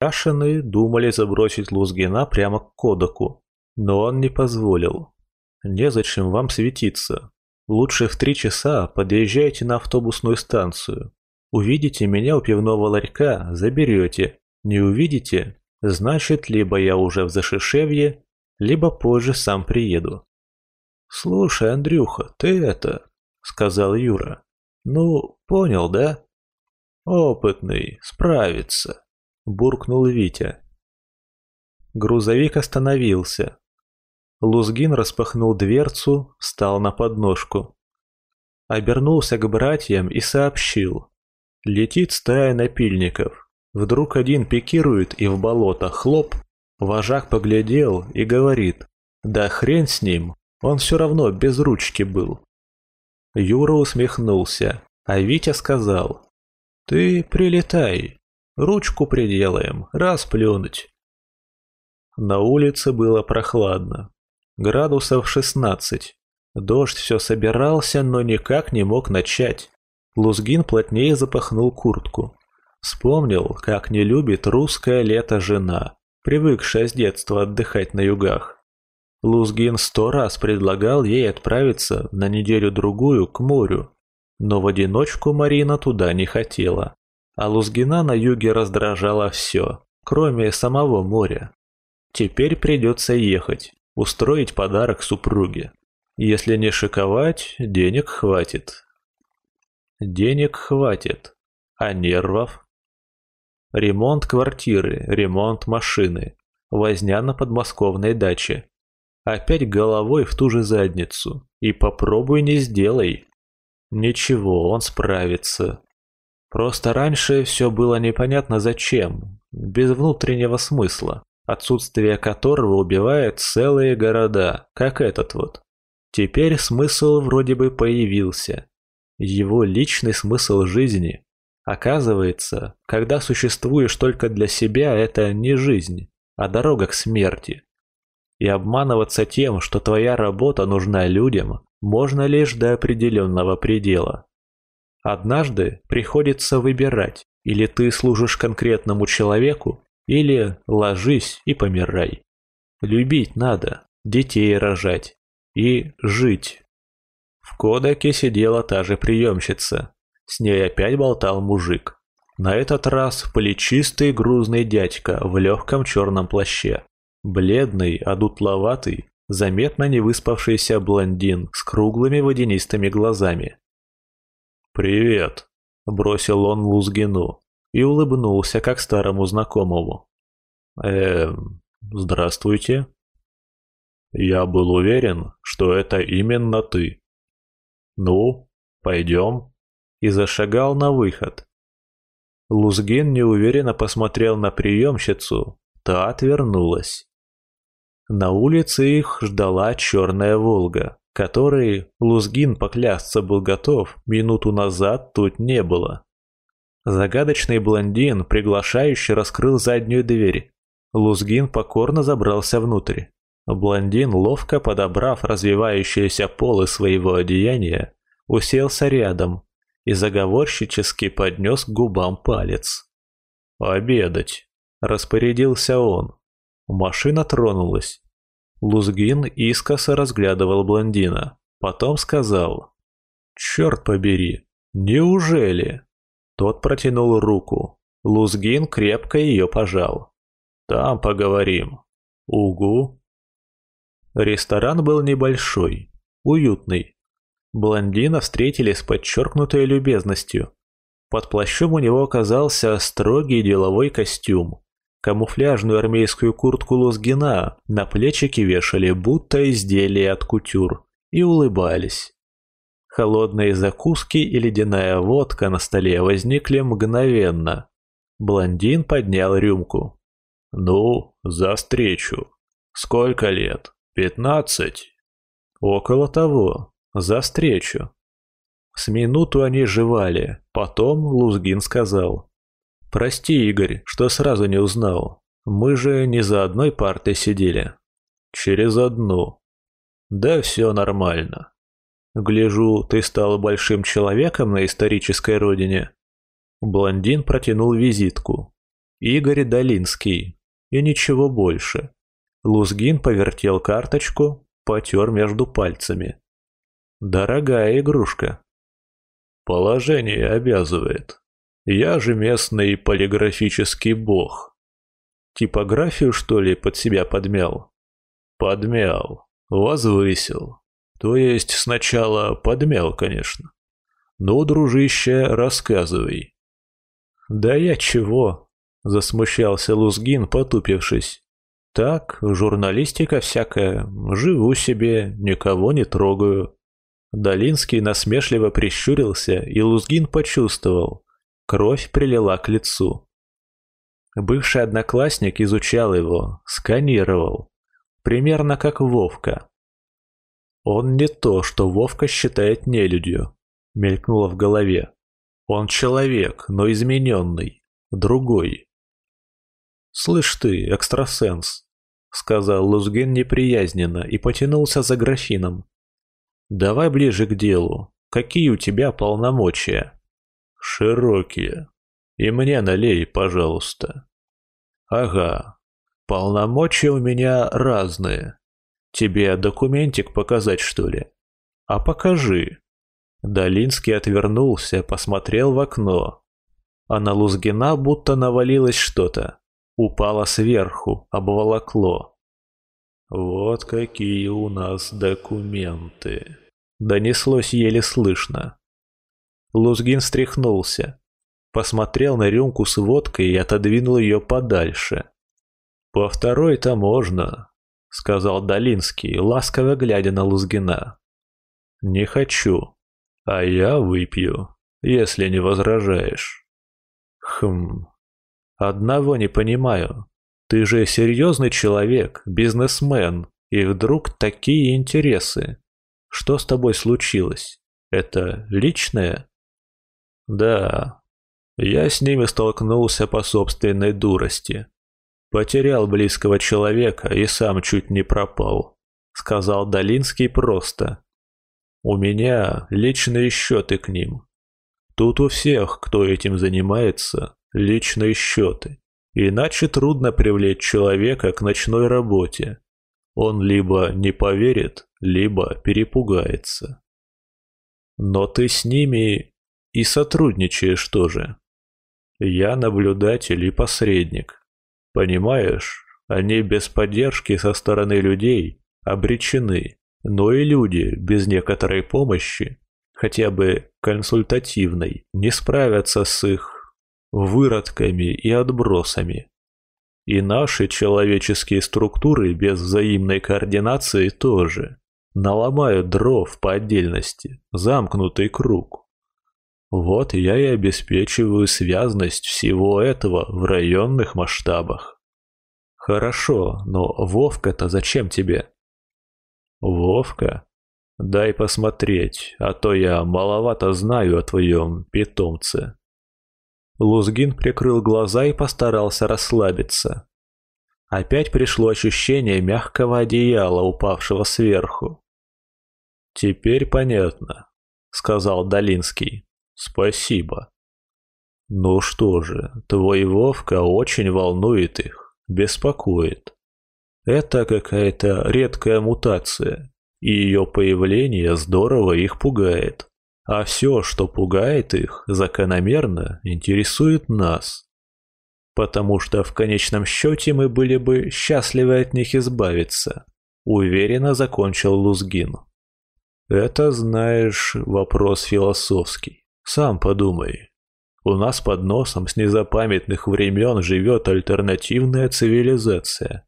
Кашины думали забросить Лузгина прямо к Кодаку, но он не позволил. «Незачем вам светиться. Лучше в три часа подъезжайте на автобусную станцию. Увидите меня у пивного ларька, заберете. Не увидите, значит, либо я уже в Зашишевье, либо позже сам приеду». «Слушай, Андрюха, ты это...» — сказал Юра. «Ну, понял, да?» «Опытный, справится», — буркнул Витя. Грузовик остановился. Лузгин распахнул дверцу, встал на подножку. Обернулся к братьям и сообщил. Летит стая напильников. Вдруг один пикирует и в болото хлоп. Вожак поглядел и говорит. Да хрен с ним, он все равно без ручки был. Юра усмехнулся, а Витя сказал. Ты прилетай, ручку приделаем, раз плюнуть. На улице было прохладно градусов 16. Дождь все собирался, но никак не мог начать. Лузгин плотнее запахнул куртку. Вспомнил, как не любит русское лето жена, привыкшая с детства отдыхать на югах. Лузгин сто раз предлагал ей отправиться на неделю-другую к морю, но в одиночку Марина туда не хотела. А Лузгина на юге раздражало все, кроме самого моря. Теперь придется ехать, устроить подарок супруге. Если не шиковать, денег хватит. Денег хватит, а нервов? Ремонт квартиры, ремонт машины, возня на подмосковной даче. Опять головой в ту же задницу. И попробуй не сделай. Ничего, он справится. Просто раньше все было непонятно зачем, без внутреннего смысла отсутствие которого убивает целые города, как этот вот. Теперь смысл вроде бы появился. Его личный смысл жизни. Оказывается, когда существуешь только для себя, это не жизнь, а дорога к смерти. И обманываться тем, что твоя работа нужна людям, можно лишь до определенного предела. Однажды приходится выбирать, или ты служишь конкретному человеку, или ложись и помирай. Любить надо, детей рожать и жить. В кодаке сидела та же приемщица. С ней опять болтал мужик. На этот раз плечистый грузный дядька в легком черном плаще. Бледный, одутловатый, заметно не выспавшийся блондин с круглыми водянистыми глазами. «Привет», — бросил он Лузгину и улыбнулся, как старому знакомому. «Эм, здравствуйте». Я был уверен, что это именно ты. Ну, пойдем. И зашагал на выход. Лузгин неуверенно посмотрел на приемщицу, та отвернулась. На улице их ждала черная «Волга», которой Лузгин поклясться был готов, минуту назад тут не было. Загадочный блондин приглашающе раскрыл заднюю дверь. Лузгин покорно забрался внутрь. Блондин, ловко подобрав развивающиеся полы своего одеяния, уселся рядом и заговорщически поднес к губам палец. «Обедать!» – распорядился он. Машина тронулась. Лузгин искоса разглядывал блондина, потом сказал «Черт побери, неужели?» Тот протянул руку. Лузгин крепко ее пожал. «Там поговорим». «Угу». Ресторан был небольшой, уютный. Блондина встретили с подчеркнутой любезностью. Под плащом у него оказался строгий деловой костюм. Камуфляжную армейскую куртку Лузгина на плечики вешали будто изделия от кутюр и улыбались. Холодные закуски и ледяная водка на столе возникли мгновенно. Блондин поднял рюмку. «Ну, за встречу. Сколько лет? Пятнадцать?» «Около того. За встречу». С минуту они жевали, потом Лузгин сказал. «Прости, Игорь, что сразу не узнал. Мы же не за одной партой сидели». «Через одну». «Да все нормально. Гляжу, ты стал большим человеком на исторической родине. Блондин протянул визитку. Игорь Долинский. И ничего больше. Лузгин повертел карточку, потер между пальцами. Дорогая игрушка. Положение обязывает. Я же местный полиграфический бог. Типографию, что ли, под себя подмял? Подмял. Возвысил. То есть сначала подмял, конечно. Ну, дружище, рассказывай. Да я чего? Засмущался Лузгин, потупившись. Так, журналистика всякая. Живу себе, никого не трогаю. Долинский насмешливо прищурился, и Лузгин почувствовал. Кровь прилила к лицу. Бывший одноклассник изучал его, сканировал. Примерно как Вовка. Он не то, что Вовка считает нелюдью, мелькнуло в голове. Он человек, но измененный, другой. «Слышь ты, экстрасенс», — сказал Лузгин неприязненно и потянулся за графином. Давай ближе к делу. Какие у тебя полномочия? Широкие. И мне налей, пожалуйста. Ага. Полномочия у меня разные. Тебе документик показать, что ли? А покажи. Долинский отвернулся, посмотрел в окно. А на Лузгина будто навалилось что-то. Упало сверху, обволокло. «Вот какие у нас документы!» Донеслось еле слышно. Лузгин встряхнулся, посмотрел на рюмку с водкой и отодвинул ее подальше. «По второй-то можно», — сказал Долинский, ласково глядя на Лузгина. «Не хочу, а я выпью, если не возражаешь». «Хм, одного не понимаю. Ты же серьезный человек, бизнесмен, и вдруг такие интересы. Что с тобой случилось? Это личное? Да, я с ними столкнулся по собственной дурости. Потерял близкого человека и сам чуть не пропал, сказал Долинский просто. У меня личные счеты к ним. Тут у всех, кто этим занимается, личные счеты. Иначе трудно привлечь человека к ночной работе. Он либо не поверит, либо перепугается. Но ты с ними и сотрудничаешь тоже. Я наблюдатель и посредник. Понимаешь, они без поддержки со стороны людей обречены, но и люди без некоторой помощи, хотя бы консультативной, не справятся с их выродками и отбросами. И наши человеческие структуры без взаимной координации тоже наломают дров по отдельности, замкнутый круг. Вот я и обеспечиваю связность всего этого в районных масштабах. Хорошо, но Вовка-то зачем тебе? Вовка? Дай посмотреть, а то я маловато знаю о твоем питомце. Лузгин прикрыл глаза и постарался расслабиться. Опять пришло ощущение мягкого одеяла, упавшего сверху. «Теперь понятно», — сказал Долинский. «Спасибо». «Ну что же, твой Вовка очень волнует их, беспокоит. Это какая-то редкая мутация, и ее появление здорово их пугает. А все, что пугает их, закономерно интересует нас. Потому что в конечном счете мы были бы счастливы от них избавиться. Уверенно закончил Лузгин. Это, знаешь, вопрос философский. Сам подумай. У нас под носом с незапамятных времен живет альтернативная цивилизация.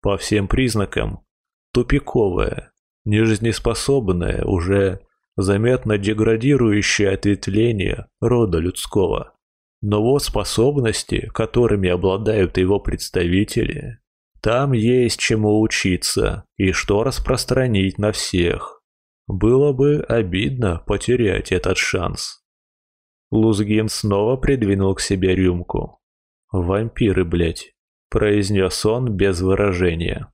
По всем признакам тупиковая, нежизнеспособная, уже заметно деградирующее ответвление рода людского. Но вот способности, которыми обладают его представители, там есть чему учиться и что распространить на всех. Было бы обидно потерять этот шанс. Лузгин снова придвинул к себе рюмку. «Вампиры, блядь», – произнес он без выражения.